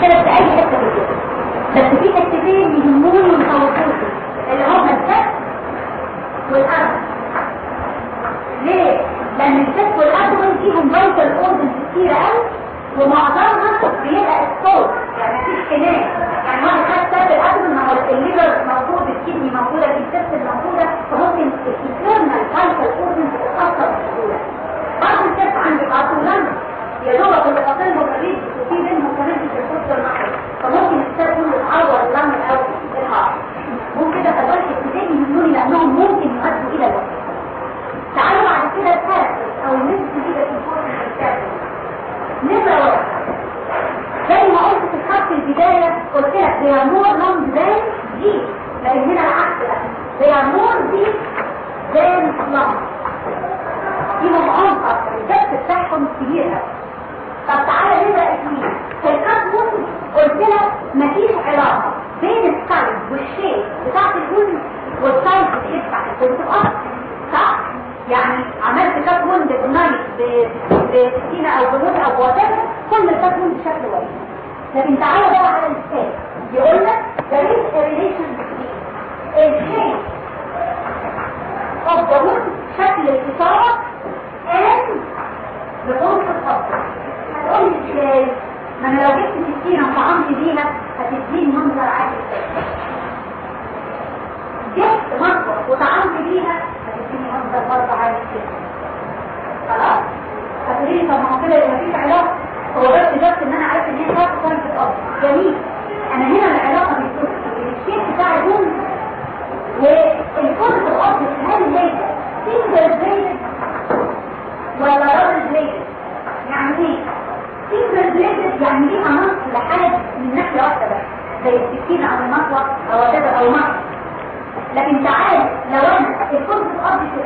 مشكلة في أي حتة في الجسم. بس في حتتين يهموني ويخوفوني اللي هما الفك والأرض. ليه؟ لأن الفك والأرض فيهم فيتال اوردنز كتير قوي ومعظمها بيبقى الصوت. يعني مفيش كلام يعني واحد خد ساب الابدن ما هو الليفر موجود الكدني موجودة في السيستم موجودة فممكن الانترنال فايتال اورجنز تتأثر بسهولة. بعض الكتف عند الارتولان يا دوبك فاضل الريد وفي بينهم كمان في المحرك فممكن الكتف كله يتعور اللم أو ممكن كده فدول الكتفين يهموني لأنهم ممكن يؤدوا إلى الوفاة. تعالوا بعد كده الكاركتر أو النسبة دي في نمرة واحد. زي ما قلت في الخط البداية قلت لك are more long than G. لكن هنا العكس بقى. are more deep than long. فيهم عمق ال depth بتاعهم كبير طب تعالى نمرة اثنين في ال cut قلت لك مفيش علاقة بين السايز والشيب بتاعت الجزء والسايز والشيب بتاعت الأصل صح؟ يعني عملت cut wound ب knife بسكينة أو بنود أو بواتر كل ال cut wound بشكل واحد. لكن تعالى بقى على ال stab يقول لك there is a relation between the wound شكل الإصابة and the object إزاي؟ ما أنا لو جبت وطعمت بيها هتديني منظر عادي جبت مطبخ وطعمت بيها هتديني منظر برضه عادي كده خلاص هتقولي لي طب ما هو كده يبقى مفيش علاقه هو بس بس ان أنا عارف ان هي فرق فرق الأرض جميل أنا هنا العلاقه بين الشيء بتاع الجون والفرق الأرض هل هي سنجل بليد ولا دبل بليد يعني إيه سنجل بليد يعني ليها نص لحد من ناحيه واحدة بس زي السكينه أو المطوه أو كذا أو مطوه لكن تعال لو أنا الكتب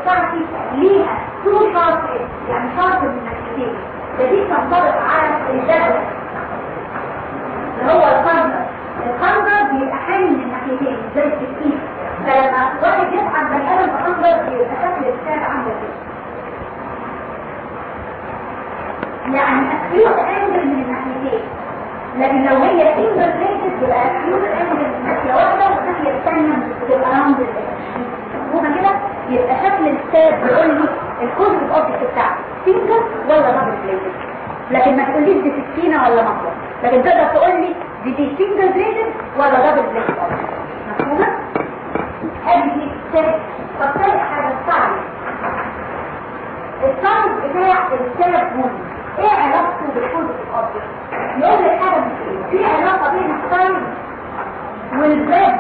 بتاعتي ليها two sharp يعني sharp من ناحيتين ده تنطبق على الجدول اللي هو الخنجر الخنجر بيبقى حامي من ناحيتين زي السكين فلما واحد يسحب بني آدم بخنجر بيبقى شكل ال stab عامل كده يعني acute angle من الناحيتين. لكن لو هي single bladed يبقى acute angle من ناحية واحدة والناحيه الثانية بتبقى round مفهومة كده؟ يبقى شكل ال stab بيقول لي ال causative object بتاعك single ولا double bladed لكن ما تقوليش دي سكينة ولا مطوه لكن تقدر تقول لي دي دي single bladed ولا double bladed مفهومة؟ ادي دي ال stab طب ثالث حاجة ال size ال size بتاع مهم إيه علاقته بال causative object؟ يقول لك حاجة في علاقة بين السايز والبريد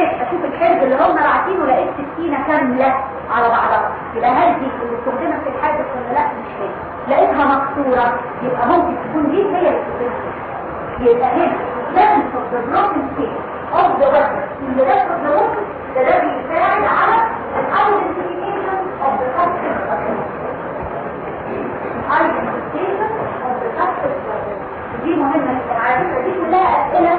جيت أشوف الحرب اللي هم راعتينه لقيت سكينة كاملة على بعضها. يبقى هل دي اللي استخدمت في الحادث ولا لا؟ مش هي. لقيتها مكسورة. يبقى ممكن تكون دي هي اللي استخدمت يبقى هنا لازم the weapon in the rest of the weapon ده ده بيساعد على the substance weapon identification of the substance weapon دي على فكرة دي كلها أسئلة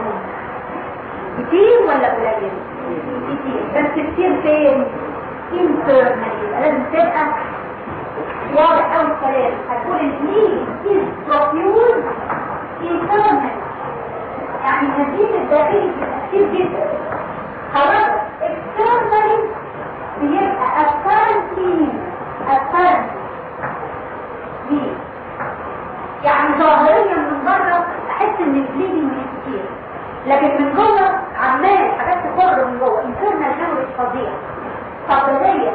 كتير ولا قليل؟ كتير بس كتير فين؟ internally لازم تبقى واضح قوي الكلام هتقول ال bleeding is profuse internal يعني النزيف الداخلي كتير جدا however externally بيبقى apparently apparently؟ يعني ظاهريا من بره احس إن ال bleeding كتير لكن من جوه تخر من جوه internal hemorrhage فظيع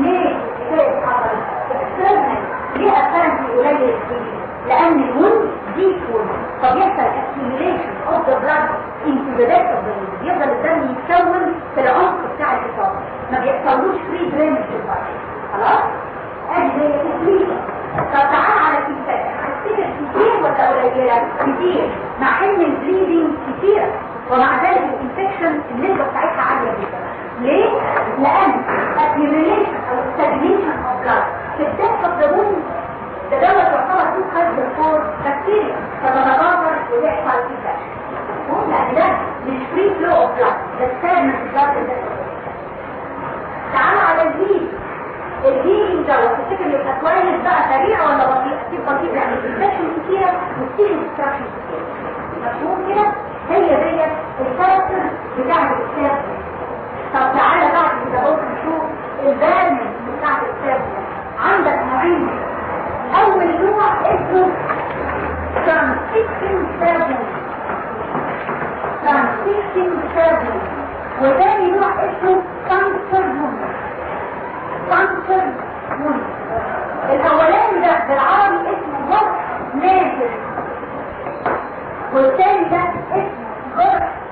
ليه كده حصل external ليه apparently قليل ال bleeding لأن ال wound دي full فبيحصل accumulation of the blood into the depth of the wound يفضل الدم يتكون في العمق بتاع الإصابة. ما بيحصلوش free drainage في البطن. خلاص؟ ادي زي التكليفه طب تعال على ال infection هتفتكر كتير ولا قليلة؟ كتير. مع إن ال bleeding كتير. ومع ذلك ال infection النسبة بتاعتها عالية جدا. ليه؟ لأن accumulation أو stagnation of blood. في the wound ده دوت يعتبر فيه food for bacteria فتتكاثر ويحصل infection لأن ده مش free flow of blood ده stagnant blood تعالى على الهيل الهيلينج دوت تفتكر يبقى كويس بقى سريع ولا بطيء؟ أكيد بطيء يعني الانفكشن كتيره ديستراكشن كتير. مفهوم كده؟ هي ديت الكاركتر بتاع الكتاب طب تعالى بعد كده أهو نشوف البارمنت بتاع الكتاب عندك نوعين أول نوع اسمه transition turbulence transition turbulence وتاني نوع اسمه puncture wound puncture wound الأولاني ده بالعربي اسمه جرح نازل والتاني ده اسمه Agora,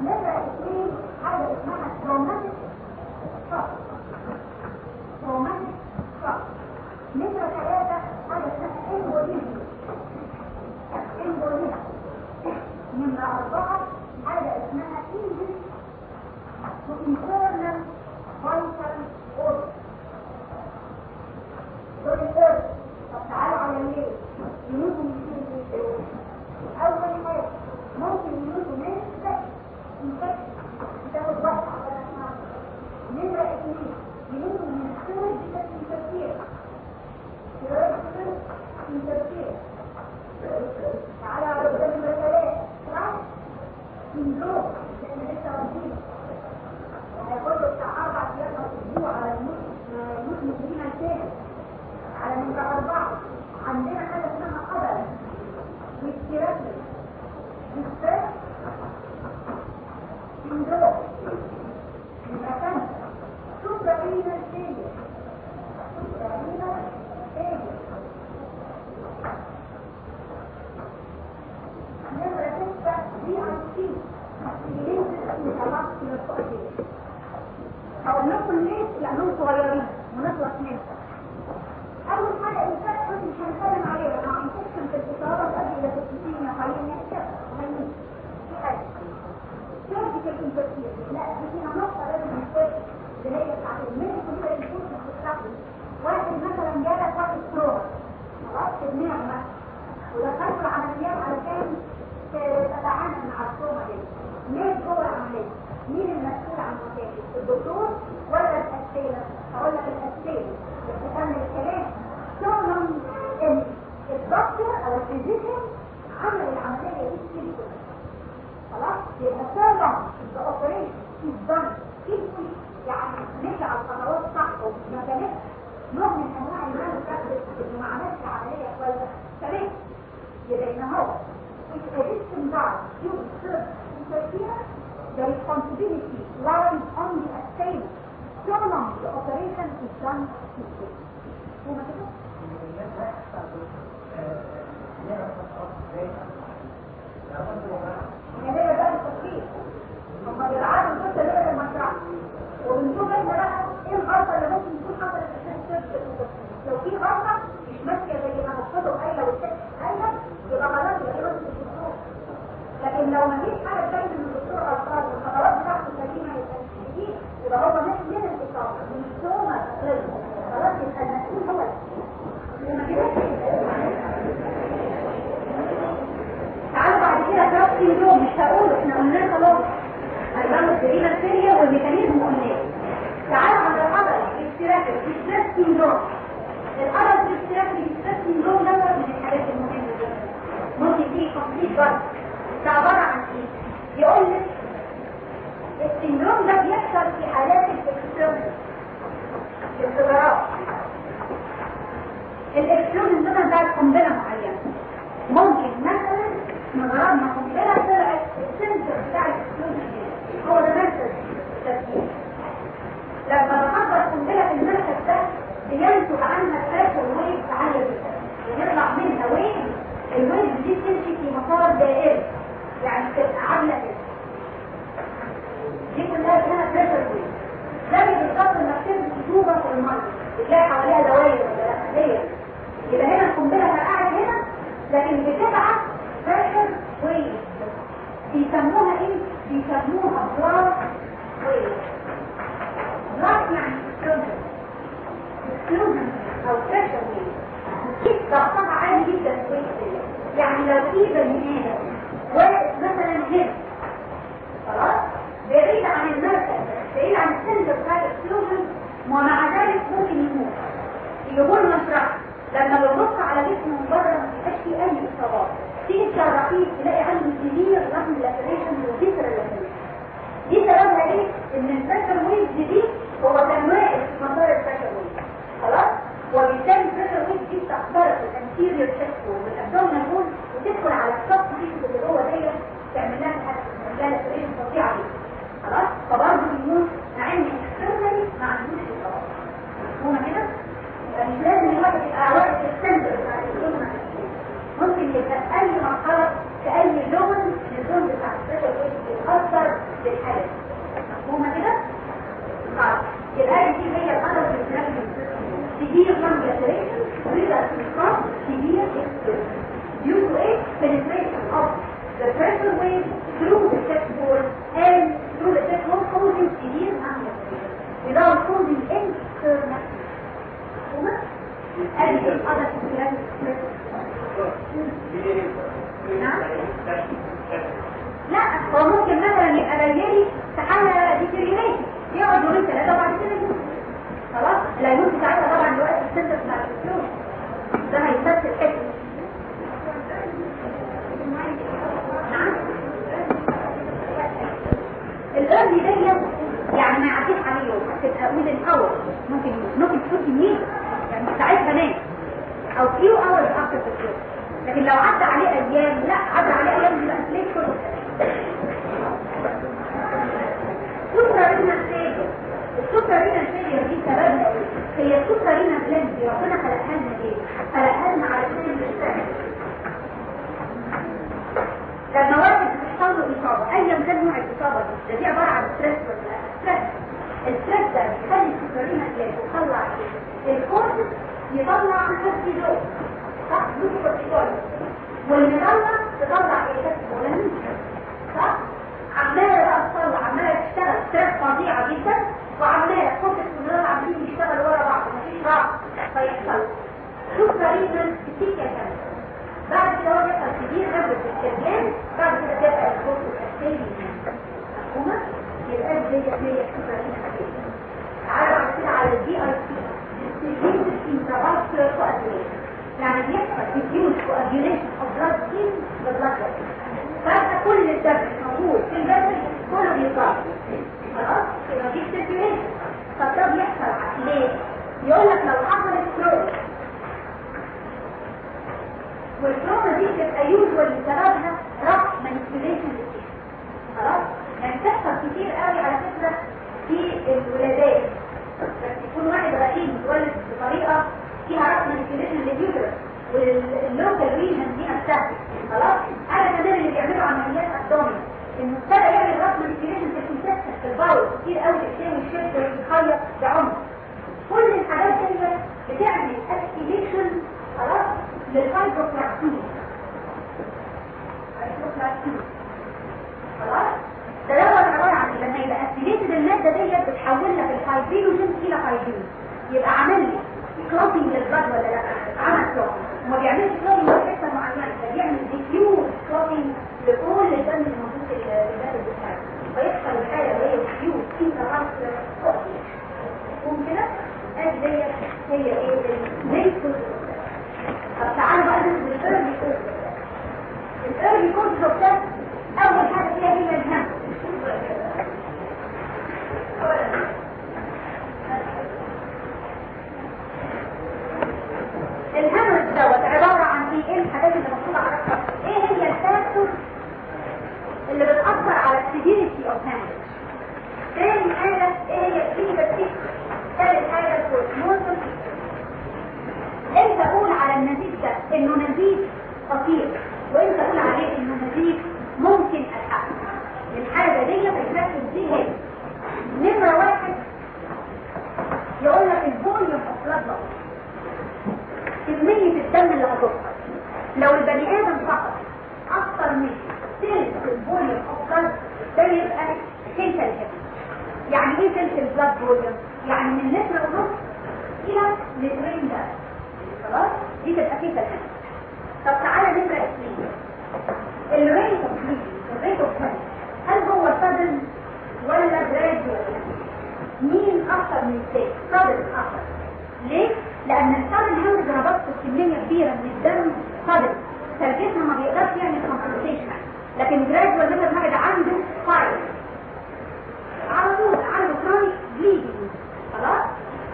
لما يكون حاجة اسمها العلاج الاساسي نكمل الكلام شغل الدكتور أو الفيزيشن عمل العملية دي كتير خلاص يبقى طالما الاوبريشن از دان ايكولي يعني مشي على الخطوات صح وما كانتش نوع من انواع المال بتاخد كويسه تمام يبقى ان هو الريسم ده يوز سيرف انترفيرنس the responsibility so long the operation is done إيه الغلطه اللي ممكن تكون حصلت عشان تثبت لو في غلطه مش ماشيه زي ما مقصده قايله والست قايله لكن لو ما فيش حاجة تبين ان الدكتور غلطان والخطوات بتاعته سليمه يبقى يبقى هو من الاصابه من ال trauma خلاص يبقى المسؤول هو تعالوا بعد كده دراسة اليوم مش هقوله إحنا قلناه خلاص هنبقى الجريمة السرية وال mechanism قلناه تعالوا على ال adult respiratory distress syndrome ال adult respiratory distress syndrome ده من الحاجات المهمة جدا ممكن فيه كومبليت برضه ده عبارة عن إيه؟ يقول لك السيندروم ده بيحصل في حالات الاكسترومن الاختبارات. الاكسترومن ده بتاع قنبلة معينة. ممكن مثلا مجرد ما قنبلة طلعت السنسور بتاع الاكسترومن هو ده مركز التسجيل لما بحضر قنبلة في المركز ده بينتج عنها فاشل ويف عالية جدا. يطلع منها wave ال wave دي تمشي في مسار دائري. يعني تبقى عاملة كده. دي كلها اسمها pressure wave بالظبط انك ترمي طوبة في المية بتلاقي حواليها دوائر ولا لا هي يبقى هنا القنبلة فرقعت هنا لكن بتبعت pressure wave بيسموها إيه؟ بيسموها blast wave blast يعني explosion explosion أو pressure wave ضغطها عالي جدا في يعني لو في بني واقف مثلا هنا. خلاص؟ بعيد عن المركز بعيد عن ال center بتاع ال explosion ومع ذلك ممكن يموت. يقول مشرع لما بنبص على جسمه من بره ما بيبقاش فيه أي إصابات. تيجي تشرحيه تلاقي كل الحاجات دي بتعمل activation خلاص لل thromboplastin خلاص؟ ده دوت عباره عن لما يبقى activated المادة ديت بتحولها في ال fibrinogen إلى فايبرين يبقى عامل لي clotting لل blood ولا لأ؟ عمل clotting وما بيعملش clotting لحته معينه ده بيعمل diffuse clotting لكل الدم اللي موجود في الجسد بتاعه فيحصل الحاله اللي هي ديفيوز انترانس تقوم كده ادي ديت هي إيه الزيت طب تعالوا بقى ننزل الايرلي كورس الايرلي كورس ده اول حاجة فيها هي الهم الهمج دوت عباره عن إيه إيه الحاجات اللي المفروض اعرفها إيه هي ال factor اللي بتاثر على ال severity of hemorrhage تاني حاجة إيه هي ال clinical ثالث حاجة ال postmortem انت قول على النزيف ده انه نزيف خطير وانت قول عليه انه نزيف ممكن الحقه الحاجة دي بتركز دي هي نمره واحد يقول لك ال volume of blood كميه الدم اللي هتخرج لو البني آدم فقد أكثر من ثلث blood ده يبقى fatal يعني إيه ثلث ال blood volume يعني من لتر ونص إلى لترين ده. خلاص؟ دي تبقى كيسل طب تعالى نمره اثنين ال rate of ال rate of هل هو sudden ولا gradual مين أكتر من الثاني sudden أكتر ليه؟ لأن ال sudden هاوز ربطت كمية كبيرة من الدم sudden فالجسم ما بيقدرش يعمل compensation لكن gradual مثلا واحد عنده piles على طول عنده chronic bleeding خلاص؟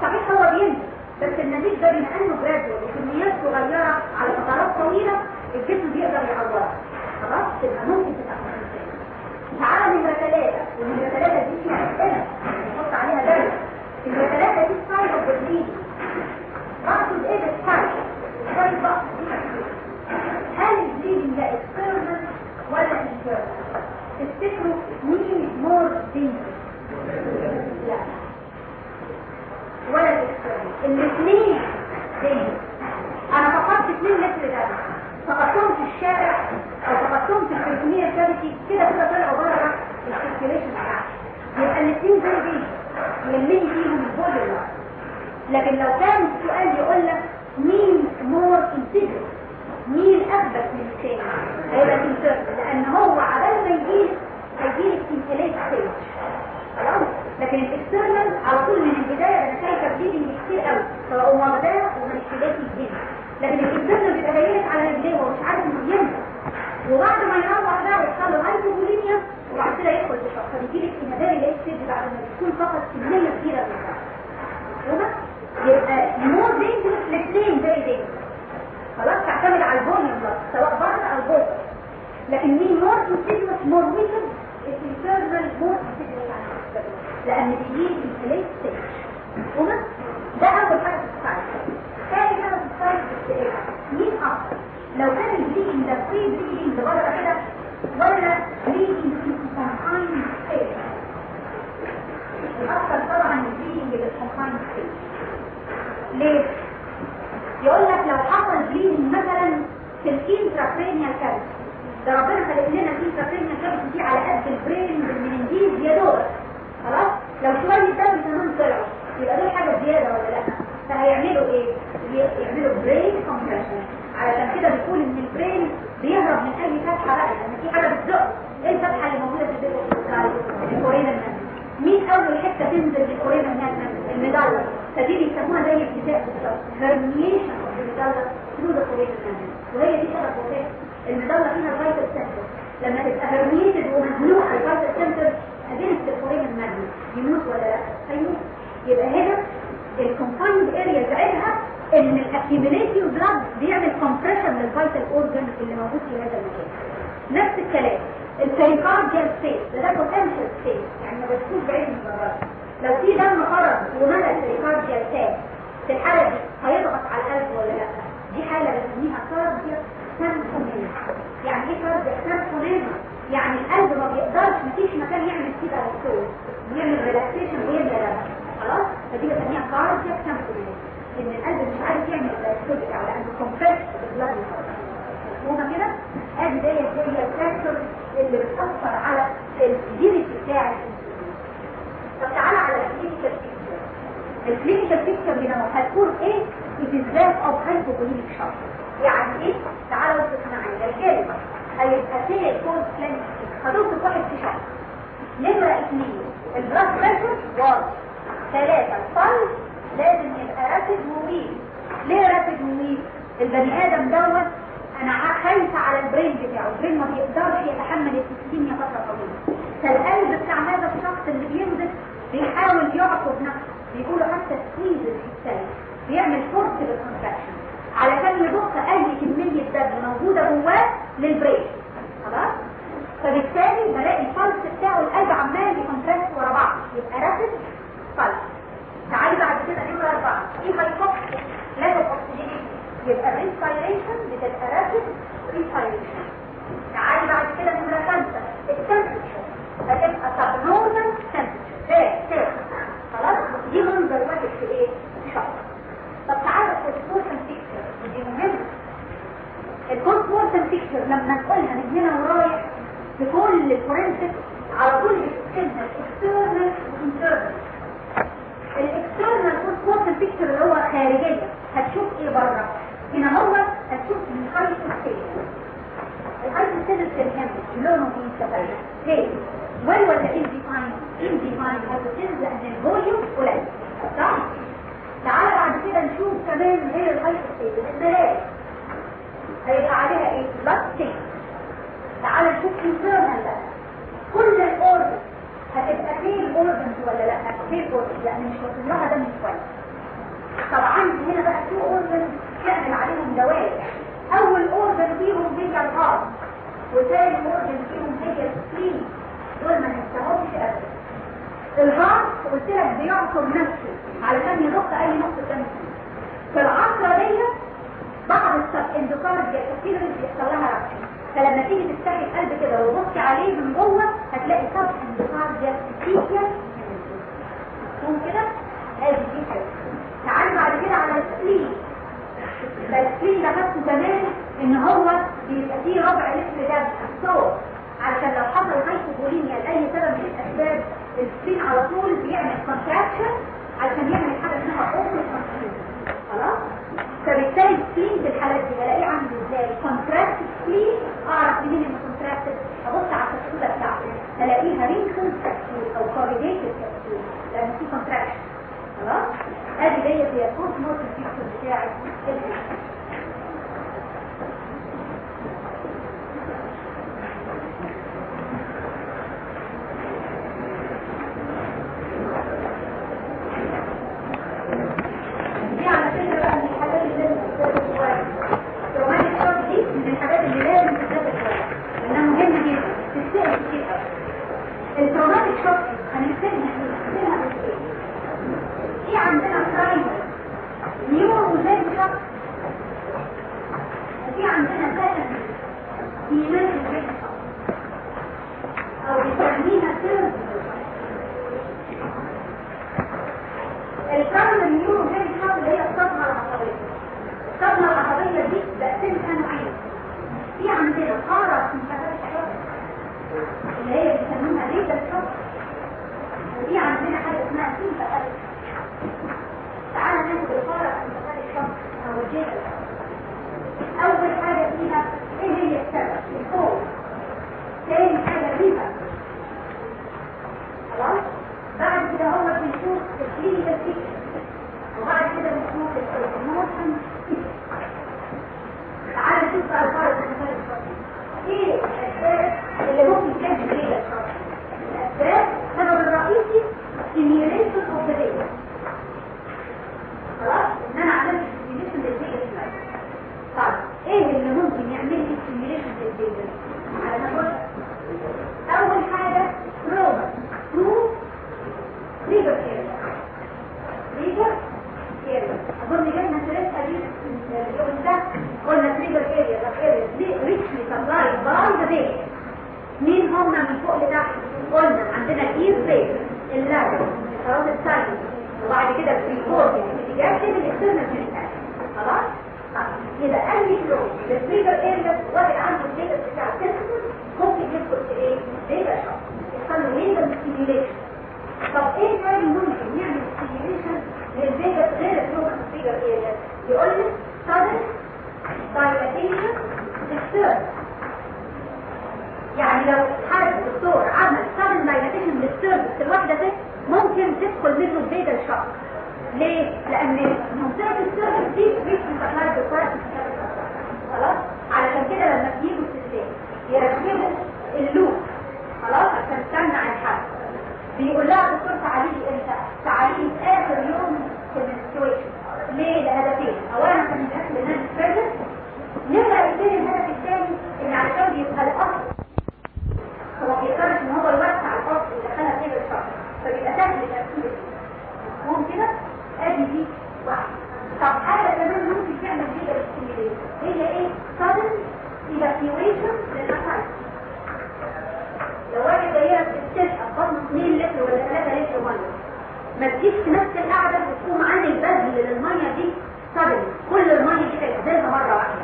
صحيح هو بينزل بس النتيجة ده بما أنه gradual وكميات صغيرة على فترات طويلة الجسم بيقدر يعوضها. خلاص؟ تبقى ممكن تبقى تعالى نمرة ثلاثة. ونمرة ثلاثة دي فيها أسئلة. نحط عليها درجة نمرة ثلاثة دي site of the اقصد إيه بال site؟ site بقى. هل ال bleeding ده external ولا internal؟ تفتكروا مين more danger؟ لا. ولا ال external الاثنين danger أنا فقدت اثنين لتر دم فقدتهم في الشارع أو فقدتهم في الكمية ال cavity كده كده طلعوا بره ال circulation بتاعتي يبقى الاثنين زي دي يهمني فيهم؟ ال volume لكن لو كان السؤال يقول لك مين more danger مين اثبت من الثاني هيبقى ال internal لأن هو عبال ما يجيلك هيجيلك in late stage خلاص؟ لكن ال external على طول من البداية أنا شايفة bleeding كتير قوي سواء مواضيع ومانيبيوليتي جدا لكن الانسان بيبقى جايلك على رجليه ومش عارف ينزل. وبعد ما يروح ده يحصل له هايبوبوليميا وبعد كده يدخل في الشخص فبيجي لك انهداري لايه ستيج بعد ما تكون فقط كمية كبيرة من واضح؟ يبقى مور دينجرس الاثنين زي دينجرس تعتمد على الفوليوم سواء بره أو جوه لكن مين مور كونتينوس مور ويكد الانترنال مور لأن بيجي in late stage؟ ده اول حاجة في ال site ثاني حاجة في ال site مين أكتر لو كان ال bleeding ده free bleeding بره كده ولا bleeding في confined space الاكثر طبعا ال bleeding بال confined space ليه؟ يقول لك لو حصل bleeding مثلا في ال intracranial cavity ده ربنا خلق لنا ال intracranial cavity دي على قد ال brain بال meninges يا دوب خلاص؟ لو شوية دم كمان طلعوا يبقى دول حاجة زيادة ولا لأ؟ فهيعملوا إيه؟ يعملوا brain compression علشان كده بيقول إن ال brain بيهرب من أي فتحة بقى لأن في حاجة بتزق. إيه الفتحة اللي موجودة في ال base ال foramen magnum مين أول حتة تنزل ال foramen magnum ال medulla فدي بيسموها زي الكتاب بالظبط herniation ال medulla through the magnum وهي دي سبب وفاه ال medulla فيها ال vital center لما تبقى herniated ومخنوقه ال vital center against ال foramen magnum يموت ولا لا؟ هيموت. يبقى هنا ال confined area بتاعتها إن accumulating blood بيعمل compression لل vital organ اللي موجود في هذا المكان. نفس الكلام. ال pericardial space ده ده potential ستيت يعني ما بتكونش بعيد من الضرر لو في دم خرج وملى ال pericardial space في الحالة دي هيضغط على القلب ولا لأ؟ دي حالة بنسميها cardiac tamponade يعني إيه cardiac tamponade يعني القلب ما بيقدرش مفيش مكان يعمل فيه الكترول يعمل relaxation ويملى دم خلاص؟ فدي بنسميها cardiac tamponade إن القلب مش عارف يعمل الكترول أو لأنه compressed بال blood مفهومة كده؟ أدي ديت هي ال factor اللي بتأثر على ال severity بتاع طب تعالى على ال clinical picture ال clinical picture هنا هتكون إيه؟ That of hypovolemic shock. يعني إيه؟ تعالوا تسمعي الكلمة هيبقى فيه cold clammy هتوصف واحد في shock. نمرة اثنين ال blood pressure واطي ثلاثة. الصلب لازم يبقى rapid و weak ليه rapid و weak البني آدم دوت أنا خايفة على ال brain بتاعه. ال brain ما بيقدرش يتحمل ال ischemia فترة طويلة. فالقلب بتاع هذا الشخص اللي بينزل بيحاول يعوض نفسه بيقولوا حتى squeeze الحساب بيعمل force لل contraction علشان يضخ أي كمية دم موجودة جواه لل brain خلاص؟ فبالتالي بلاقي ال pulse بتاعه القلب عمال ي contract ورا بعض يبقى rapid pulse تعالي بعد كده نمرة أربعة. air hunger لازم اكسجين يبقى ال respiration بتبقى rapid respiration الفيكتور كولميكلو بيتا شوك ليه؟ لأن منطقة السيرفس دي مش متخلعة بالطرق خلاص؟ علشان كده لما تجيبوا السلسلة يركبوا اللوب خلاص؟ عشان تمنع الحد بيقول لها الدكتور تعاليج إمتى؟ تعاليج آخر يوم في المنستريشن ليه؟ لهدفين اولا عشان الاكل نام السيرفس نبدا التاني الهدف الثاني إن عشان يبقى الأصل. هو بيقدرش إن هو يوقف فبيبقى سهل تقسيم مفهوم كده آدي دي واحدة طب حاجة كمان ممكن تعمل كده الاستيميليشن هي إيه؟ sudden evacuation للاسف لو واحد دايره بتستشفى بطن 2 لتر ولا 3 لتر مية ما تجيش في نفس القعدة وتقوم عامل بذل للمية دي sudden. كل المية دي تتبذل مرة واحدة.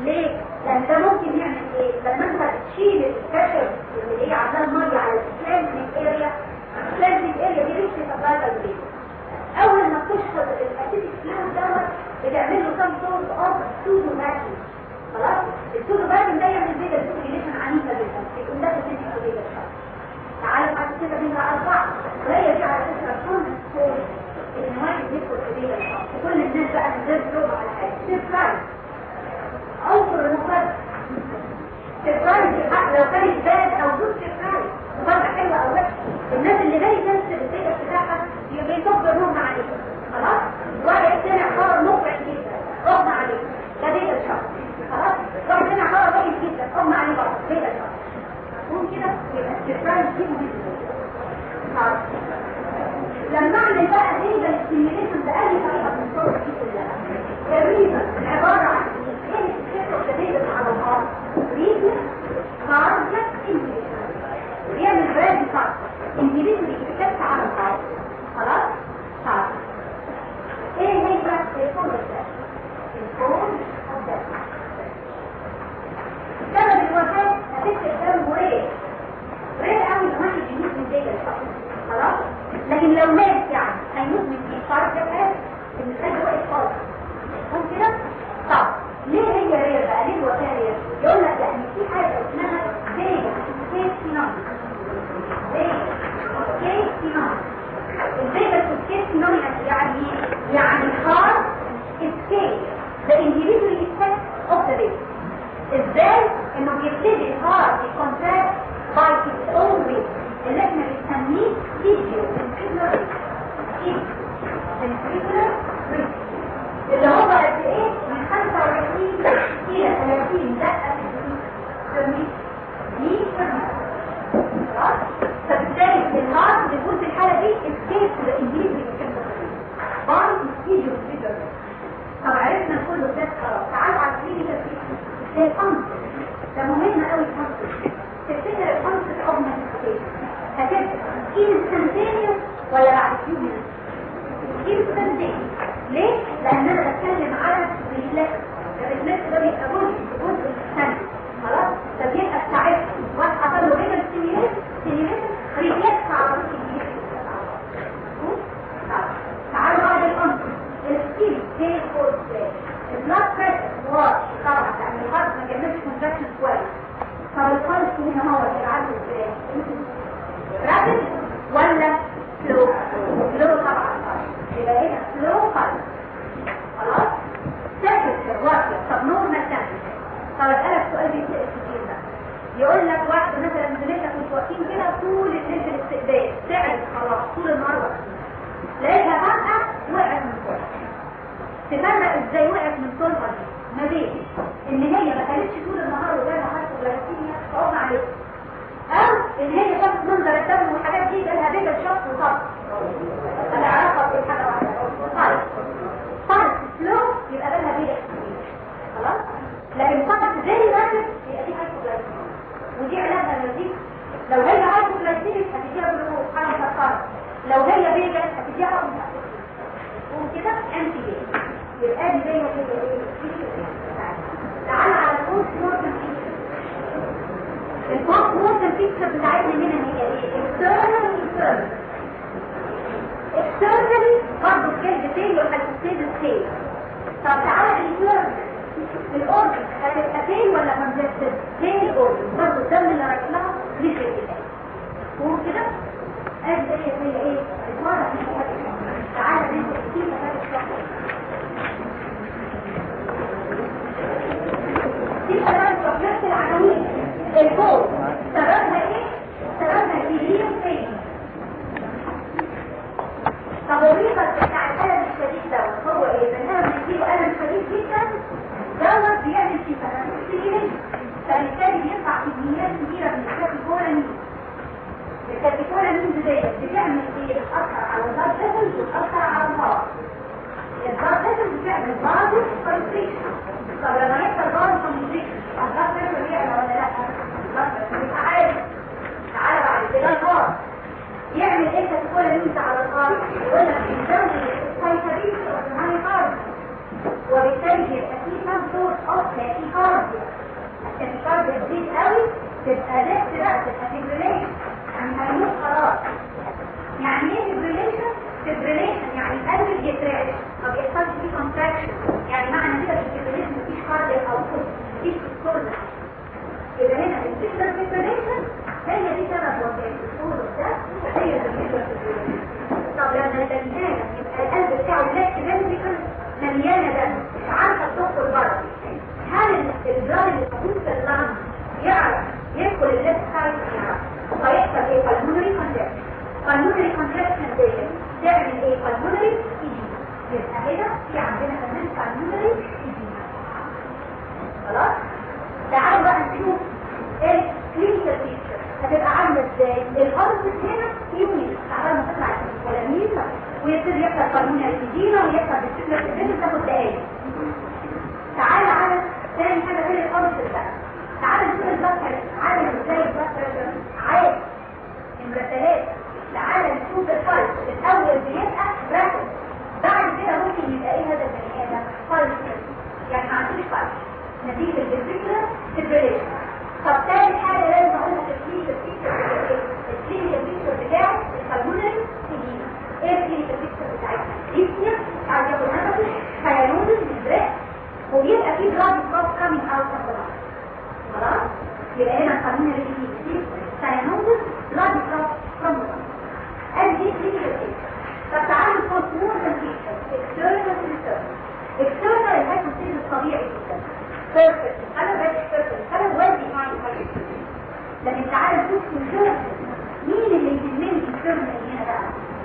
ليه؟ لأن ده ممكن يعمل إيه؟ لما أنت تشيل الكشف اللي هي عاملاه المية على السلام من الآريا البلازميك اريا دي ريتش سبايفال ريت أول ما بتشفط الاسيتيك فلويد دوت بتعمل له كام دور اوف سودو ماكي خلاص؟ السودو بقى ده يعمل بيتا سيركيليشن عنيفة جدا. يكون ده سيتيك بيتا تعالى بعد كده بينا اربعه وهي دي على فكرة كل سكور ان واحد يدخل في بيتا وكل الناس بقى من غير على حاجة. سيرفايس اوفر المقدس. سيرفايس لو كانت باد أو جزء سيرفايس مقدس حلوة أو وحشه الناس اللي جاي كانسر الداتا بتاعها بيضم There are يبقى دي دايما كده تعال على ال postmortem ال postmortem picture بتاعتنا هنا هي. إيه external internal external برضه الكلب تاني يبقى ال stage طب تعالى ال internal ال organ هتبقى تاني ولا congested تاني ال organ برضه الدم اللي رايح لها مش كده. وكده قد إيه؟ زي إيه؟ المره تعالى ناخد كتير. لغايه كمان نفس العناوين الفوق سببها إيه سببها كبير فين طب الريفر بتاع الالم الشديد دوت هو إيه بنها بنديله الم شديد جدا دوت بيعمل فيه فنان فبالتالي بيطلع كميات كبيره من الكاتيكولامين ال catecholamine ديت بتعمل إيه بتاثر على ال blood vessels وتاثر على ال heart ال blood vessels بتعمل vasoconstriction طب لما vasoconstriction ال blood vessel يعلى ولا لا تعالى بعد كده ال heart يعمل إيه catecholamine على ال heart يقول لك يزود ال excitability of الماني heart وبالتالي يبقى في some sort of tachycardia ال tachycardia تزيد قوي تبقى left بقى تبقى fibrillation يعني هيموت خلاص يعني إيه fibrillation fibrillation يعني القلب بيترعش ما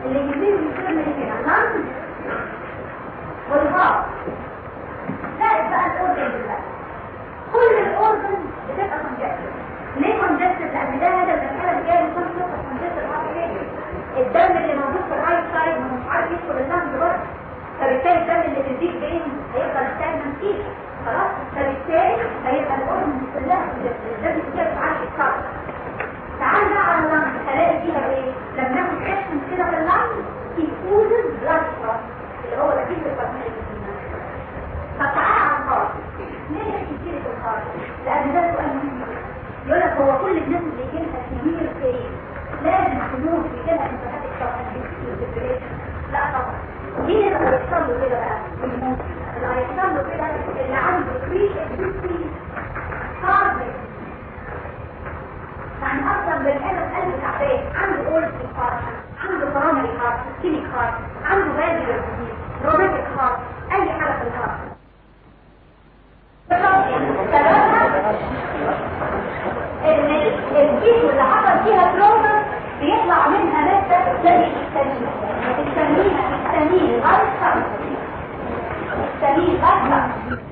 اللي والهارت زائد بقى الاورجن بتبقى كونجكتد ليه كونجكتد لأن ده هذا المسألة اللي جاية من كل شوطة كونجكتد هارت الدم اللي موجود في الرايت سايد ما مش عارف يدخل اللانج برضه فبالتالي الدم اللي في الديك بين هيفضل ستاجنن فيه خلاص فبالتالي هيبقى الاورجن كلها الدم كده عارف يتكرر تعال بقى على اللنج هلاقي فيها إيه لما ناخد اكشن كده في اللنج في اوزن بلاد فلوس اللي هو نتيجه البرميل طب تعال على الهارت ليه نحكي كتير في الهارت لأن ده سؤال مهم جدا يقول لك هو كل الناس اللي يجي لها كبير فين لازم تموت يجي لها انتهاء الشهر لا طبعا مين اللي هيحصل له كده بقى الموت اللي هيحصل له كده اللي عنده بري اكزيستنج heart يعني أصلا بني آدم قلب تعبان عنده already heart عنده coronary heart ischemic heart عنده valvular disease rheumatic heart اي حاجة في ال heart سببها ان ال tissue اللي حصل فيها trauma بيطلع منها ماده زي ال histamine ال histamine ال histamine غلطه غلطه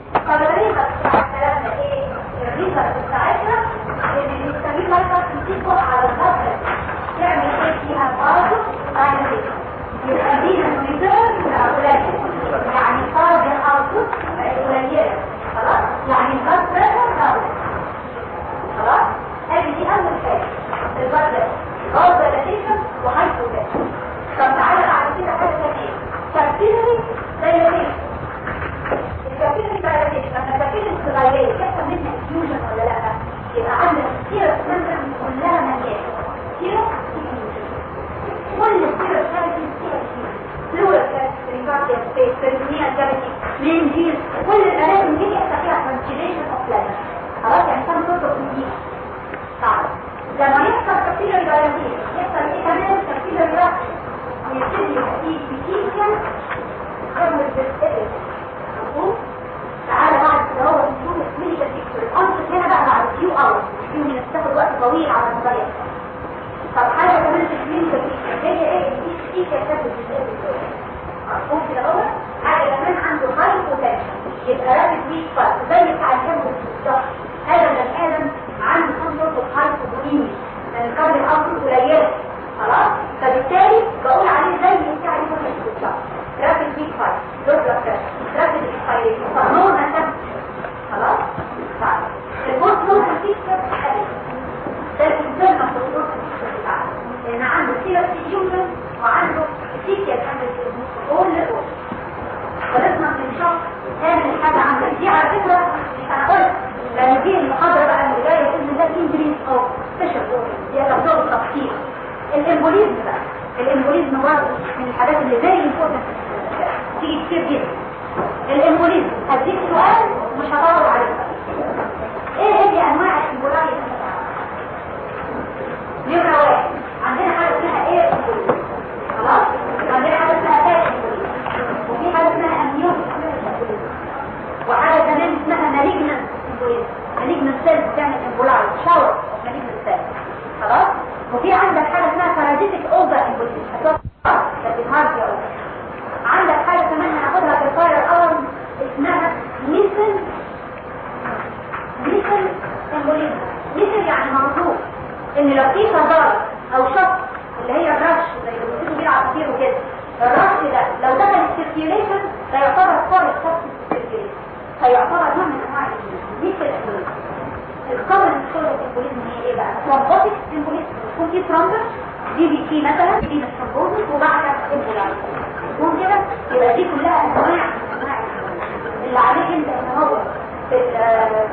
في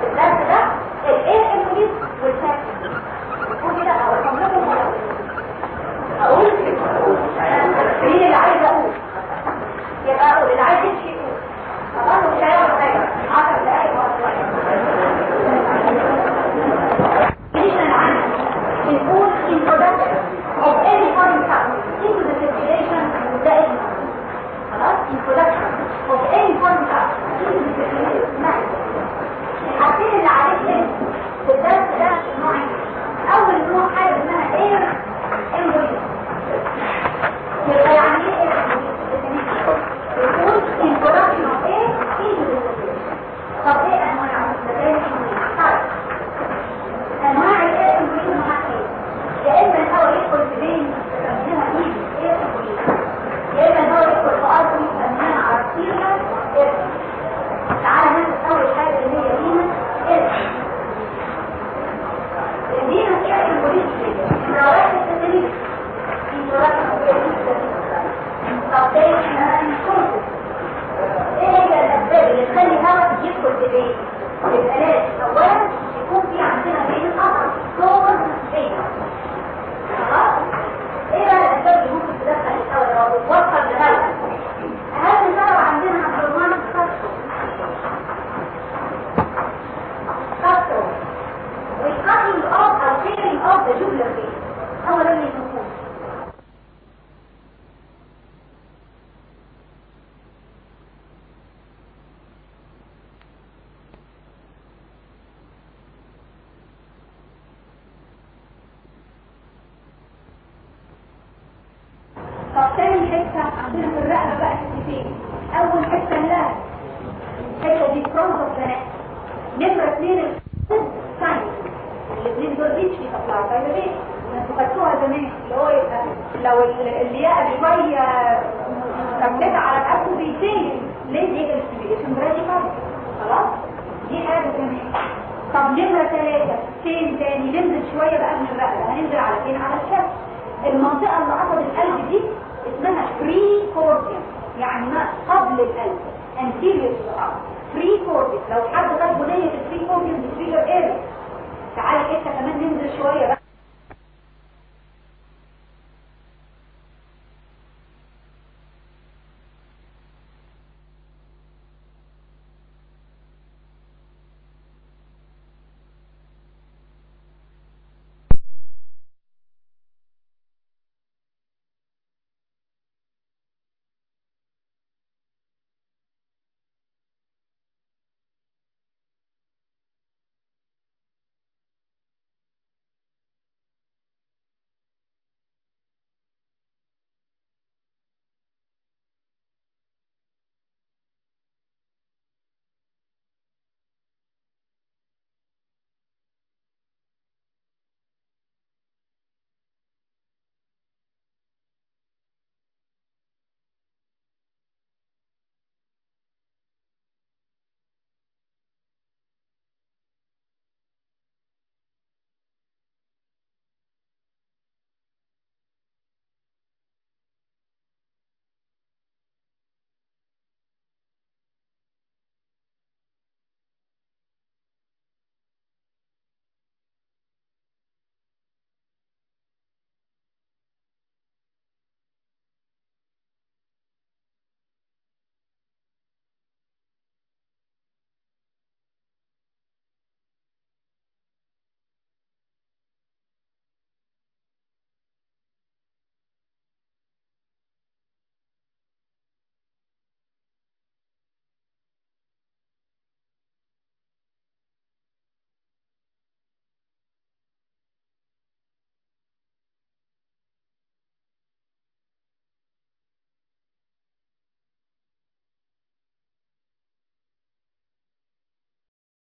الدرس ده الايه امبوليزم والفاكس